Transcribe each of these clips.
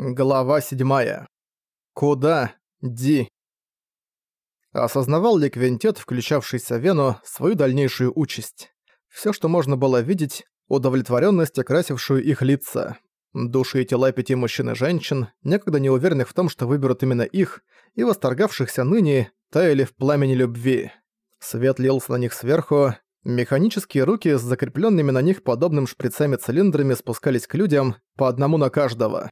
Глава 7. Куда, Ди? Осознавал ли Квинтет, включавшийся в Вену, свою дальнейшую участь? Все, что можно было видеть, удовлетворенность, окрасившую их лица. Души и тела пяти мужчин и женщин, некогда неуверенных в том, что выберут именно их, и восторгавшихся ныне, таяли в пламени любви. Свет лился на них сверху, механические руки с закрепленными на них подобным шприцами-цилиндрами спускались к людям, по одному на каждого.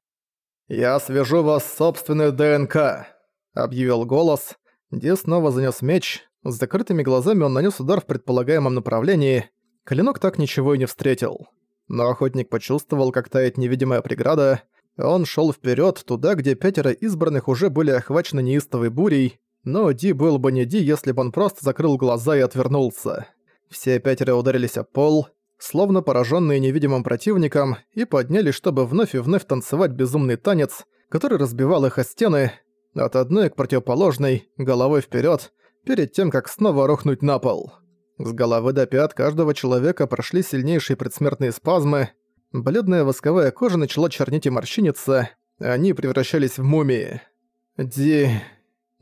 «Я свяжу вас с собственной ДНК», — объявил голос. Ди снова занёс меч. С закрытыми глазами он нанес удар в предполагаемом направлении. Клинок так ничего и не встретил. Но охотник почувствовал, как тает невидимая преграда. Он шел вперед туда, где пятеро избранных уже были охвачены неистовой бурей, но Ди был бы не Ди, если бы он просто закрыл глаза и отвернулся. Все пятеро ударились о пол, словно пораженные невидимым противником, и поднялись, чтобы вновь и вновь танцевать безумный танец, который разбивал их о стены, от одной к противоположной, головой вперед, перед тем, как снова рухнуть на пол. С головы до пят каждого человека прошли сильнейшие предсмертные спазмы, бледная восковая кожа начала чернить и морщиниться, они превращались в мумии. Ди...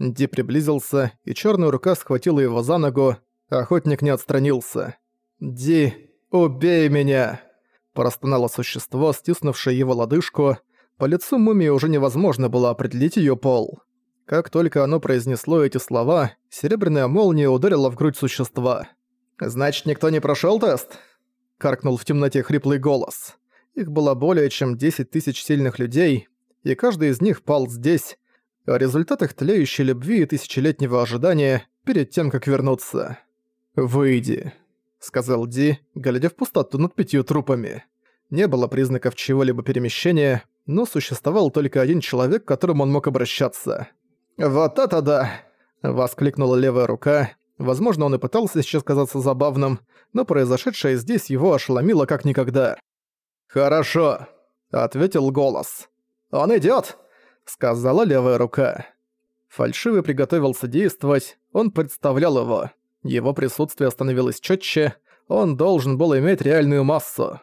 Ди приблизился, и черная рука схватила его за ногу, охотник не отстранился. «Ди...» «Убей меня!» Простонало существо, стиснувшее его лодыжку. По лицу мумии уже невозможно было определить её пол. Как только оно произнесло эти слова, серебряная молния ударила в грудь существа. «Значит, никто не прошёл тест?» Каркнул в темноте хриплый голос. Их было более чем 10 тысяч сильных людей, и каждый из них пал здесь, о результатах тлеющей любви и тысячелетнего ожидания перед тем, как вернуться. «Выйди» сказал Ди, глядя в пустоту над пятью трупами. Не было признаков чего-либо перемещения, но существовал только один человек, к которому он мог обращаться. «Вот это да!» – воскликнула левая рука. Возможно, он и пытался сейчас казаться забавным, но произошедшее здесь его ошеломило как никогда. «Хорошо», – ответил голос. «Он идёт!» – сказала левая рука. Фальшивый приготовился действовать, он представлял его. Его присутствие становилось четче, он должен был иметь реальную массу.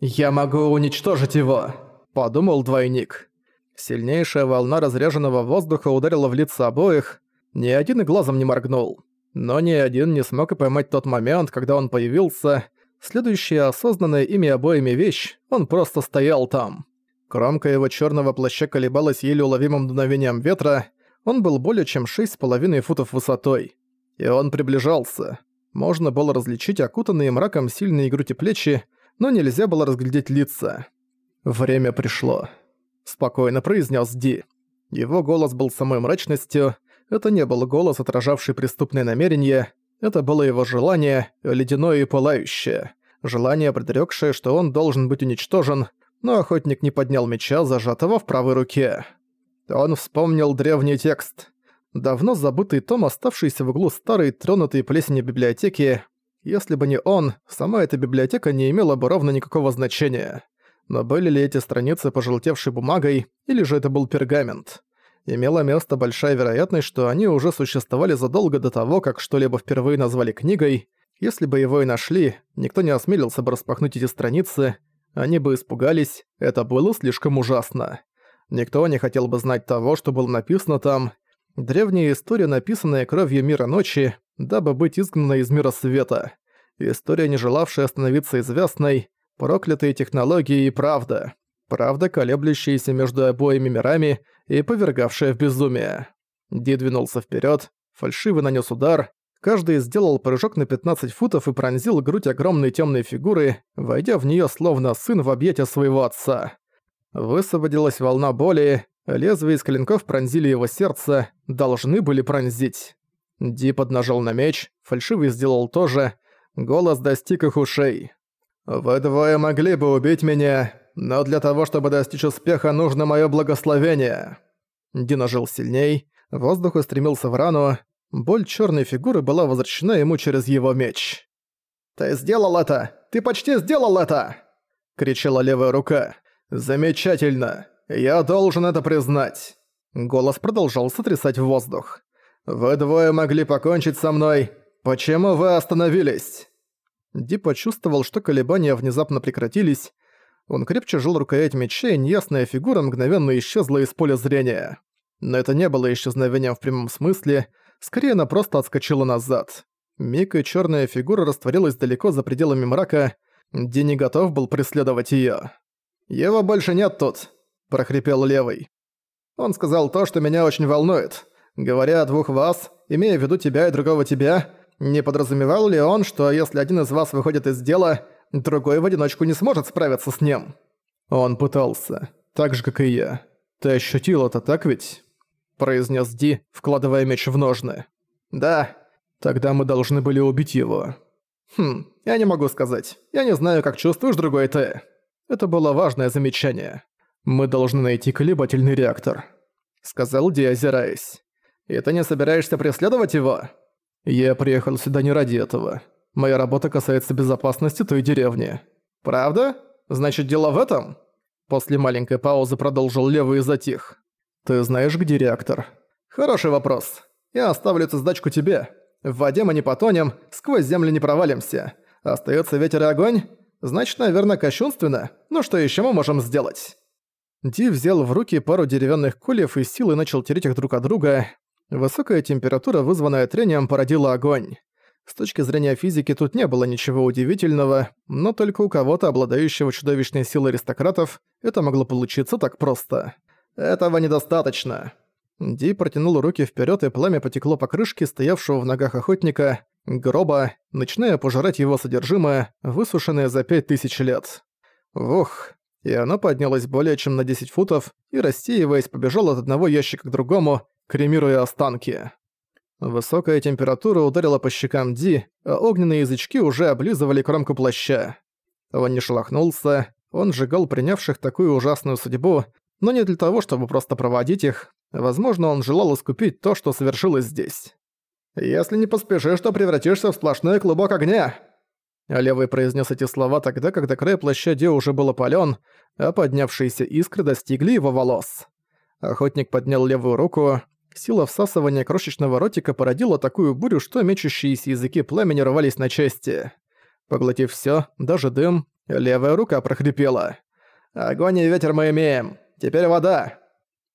«Я могу уничтожить его», — подумал двойник. Сильнейшая волна разряженного воздуха ударила в лица обоих, ни один и глазом не моргнул. Но ни один не смог и поймать тот момент, когда он появился. Следующая осознанная ими обоими вещь, он просто стоял там. Кромка его черного плаща колебалась еле уловимым дуновением ветра, он был более чем 6,5 футов высотой. И он приближался. Можно было различить окутанные мраком сильные грудь и плечи, но нельзя было разглядеть лица. «Время пришло», — спокойно произнес Ди. Его голос был самой мрачностью, это не был голос, отражавший преступное намерение, это было его желание, ледяное и пылающее. Желание, предрекшее, что он должен быть уничтожен, но охотник не поднял меча, зажатого в правой руке. Он вспомнил древний текст давно забытый том, оставшийся в углу старой, тронутой плесенью библиотеки. Если бы не он, сама эта библиотека не имела бы ровно никакого значения. Но были ли эти страницы пожелтевшей бумагой, или же это был пергамент? Имела место большая вероятность, что они уже существовали задолго до того, как что-либо впервые назвали книгой. Если бы его и нашли, никто не осмелился бы распахнуть эти страницы, они бы испугались, это было слишком ужасно. Никто не хотел бы знать того, что было написано там, Древняя история, написанная кровью мира ночи, дабы быть изгнанной из мира света. История, не желавшая становиться известной, проклятые технологии и правда. Правда, колеблющаяся между обоими мирами и повергавшая в безумие. Ди двинулся вперед, фальшивый нанес удар, каждый сделал прыжок на 15 футов и пронзил грудь огромной темной фигуры, войдя в нее словно сын в объятия своего отца. Высвободилась волна боли, Лезвия из клинков пронзили его сердце, должны были пронзить. Ди поднажал на меч, фальшивый сделал то же, голос достиг их ушей. «Вы двое могли бы убить меня, но для того, чтобы достичь успеха, нужно мое благословение». Ди нажил сильней, воздух устремился в рану, боль черной фигуры была возвращена ему через его меч. «Ты сделал это! Ты почти сделал это!» — кричала левая рука. «Замечательно! «Я должен это признать». Голос продолжал сотрясать воздух. «Вы двое могли покончить со мной. Почему вы остановились?» Ди почувствовал, что колебания внезапно прекратились. Он крепче жил рукоять меча, и неясная фигура мгновенно исчезла из поля зрения. Но это не было исчезновением в прямом смысле, скорее она просто отскочила назад. Миг и чёрная фигура растворилась далеко за пределами мрака, Ди не готов был преследовать её. «Его больше нет тут», – прохрипел левый. Он сказал то, что меня очень волнует. Говоря о двух вас, имея в виду тебя и другого тебя, не подразумевал ли он, что если один из вас выходит из дела, другой в одиночку не сможет справиться с ним? Он пытался. Так же, как и я. Ты ощутил это, так ведь? Произнес Ди, вкладывая меч в ножны. Да. Тогда мы должны были убить его. Хм, я не могу сказать. Я не знаю, как чувствуешь другой ты. Это было важное замечание. Мы должны найти колебательный реактор, сказал Ди, озираясь. И ты не собираешься преследовать его? Я приехал сюда не ради этого. Моя работа касается безопасности той деревни. Правда? Значит, дело в этом? После маленькой паузы продолжил Левый и затих. Ты знаешь, где реактор? Хороший вопрос. Я оставлю эту сдачку тебе. В воде мы не потонем, сквозь землю не провалимся. Остается ветер и огонь? Значит, наверное, кощунственно. Но что еще мы можем сделать? Ди взял в руки пару деревянных кольев и силой начал тереть их друг от друга. Высокая температура, вызванная трением, породила огонь. С точки зрения физики тут не было ничего удивительного, но только у кого-то, обладающего чудовищной силой аристократов, это могло получиться так просто. Этого недостаточно. Ди протянул руки вперед, и пламя потекло по крышке стоявшего в ногах охотника, гроба, начиная пожирать его содержимое, высушенное за пять тысяч лет. Ух, и оно поднялось более чем на 10 футов и, рассеиваясь, побежало от одного ящика к другому, кремируя останки. Высокая температура ударила по щекам Ди, а огненные язычки уже облизывали кромку плаща. Он не шелохнулся, он сжигал принявших такую ужасную судьбу, но не для того, чтобы просто проводить их. Возможно, он желал искупить то, что совершилось здесь. «Если не поспешишь, то превратишься в сплошной клубок огня!» Левый произнес эти слова тогда, когда край плаща Ди уже был опален, а поднявшиеся искры достигли его волос. Охотник поднял левую руку, Сила всасывания крошечного ротика породила такую бурю, что мечущиеся языки пламени рвались на части. Поглотив всё, даже дым, левая рука прохрипела. «Огонь и ветер мы имеем! Теперь вода!»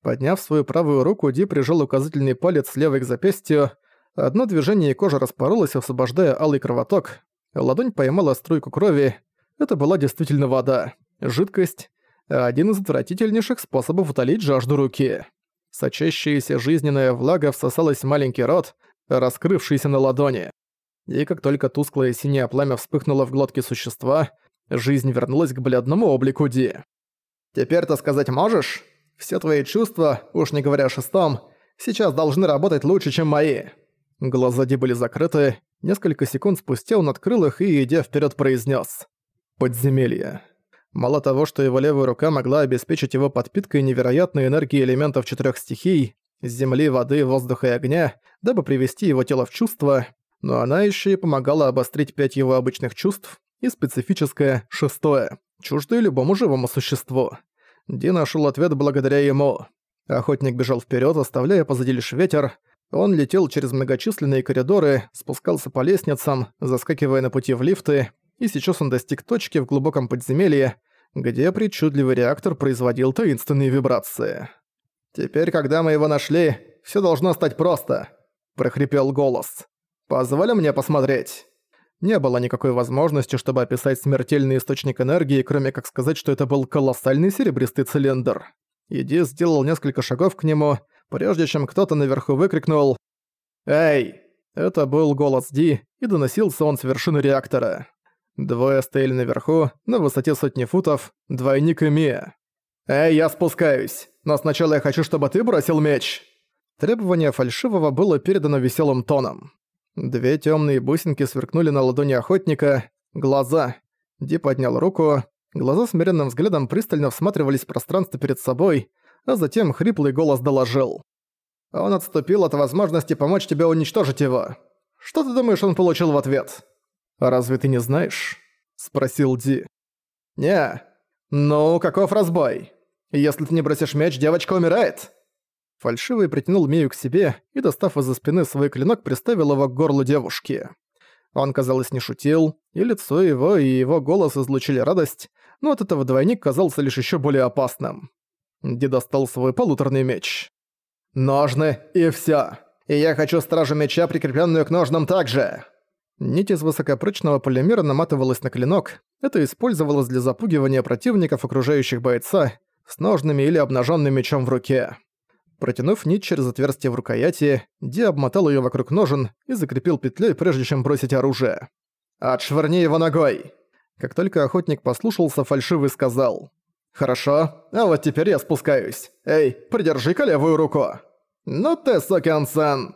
Подняв свою правую руку, Ди прижал указательный палец левой к запястью. Одно движение и кожа распоролась, освобождая алый кровоток. Ладонь поймала струйку крови. Это была действительно вода. Жидкость. Один из отвратительнейших способов утолить жажду руки. Сочащаяся жизненная влага всосалась в маленький рот, раскрывшийся на ладони. И как только тусклое синее пламя вспыхнуло в глотке существа, жизнь вернулась к бледному облику Ди. «Теперь-то сказать можешь? Все твои чувства, уж не говоря о шестом, сейчас должны работать лучше, чем мои». Глаза Ди были закрыты, несколько секунд спустя он открыл их и, идя вперед, произнес: «Подземелье». Мало того, что его левая рука могла обеспечить его подпиткой невероятной энергии элементов четырех стихий – земли, воды, воздуха и огня, дабы привести его тело в чувство, но она еще и помогала обострить пять его обычных чувств и специфическое шестое, чуждое любому живому существу. Ди нашел ответ благодаря ему. Охотник бежал вперед, оставляя позади лишь ветер. Он летел через многочисленные коридоры, спускался по лестницам, заскакивая на пути в лифты, и сейчас он достиг точки в глубоком подземелье, где причудливый реактор производил таинственные вибрации. «Теперь, когда мы его нашли, все должно стать просто», – прохрипел голос. «Позволь мне посмотреть». Не было никакой возможности, чтобы описать смертельный источник энергии, кроме как сказать, что это был колоссальный серебристый цилиндр. Иди сделал несколько шагов к нему, прежде чем кто-то наверху выкрикнул «Эй!». Это был голос Ди, и доносился он с вершины реактора. Двое стояли наверху, на высоте сотни футов, двойник и Мия. «Эй, я спускаюсь, но сначала я хочу, чтобы ты бросил меч!» Требование фальшивого было передано веселым тоном. Две темные бусинки сверкнули на ладони охотника. Глаза. Ди поднял руку. Глаза смиренным взглядом пристально всматривались в пространство перед собой, а затем хриплый голос доложил. «Он отступил от возможности помочь тебе уничтожить его. Что ты думаешь, он получил в ответ?» «А разве ты не знаешь?» – спросил Ди. «Не. Ну, каков разбой? Если ты не бросишь меч, девочка умирает!» Фальшивый притянул Мию к себе и, достав из-за спины свой клинок, приставил его к горлу девушки. Он, казалось, не шутил, и лицо его, и его голос излучили радость, но от этого двойник казался лишь еще более опасным. Ди достал свой полуторный меч. «Ножны и все. И я хочу стражу меча, прикрепленную к ножнам также!» Нить из высокопрочного полимера наматывалась на клинок. Это использовалось для запугивания противников, окружающих бойца, с ножными или обнаженным мечом в руке. Протянув нить через отверстие в рукояти, Ди обмотал ее вокруг ножен и закрепил петлей, прежде чем бросить оружие. «Отшвырни его ногой!» Как только охотник послушался, фальшивый сказал. «Хорошо, а вот теперь я спускаюсь. Эй, придержи-ка левую руку!» «Ну ты, сокин-сан!»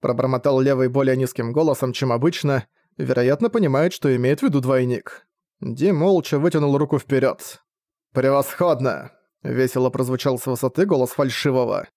Пробормотал левый более низким голосом, чем обычно, вероятно, понимает, что имеет в виду двойник. Ди молча вытянул руку вперед. «Превосходно!» — весело прозвучал с высоты голос фальшивого.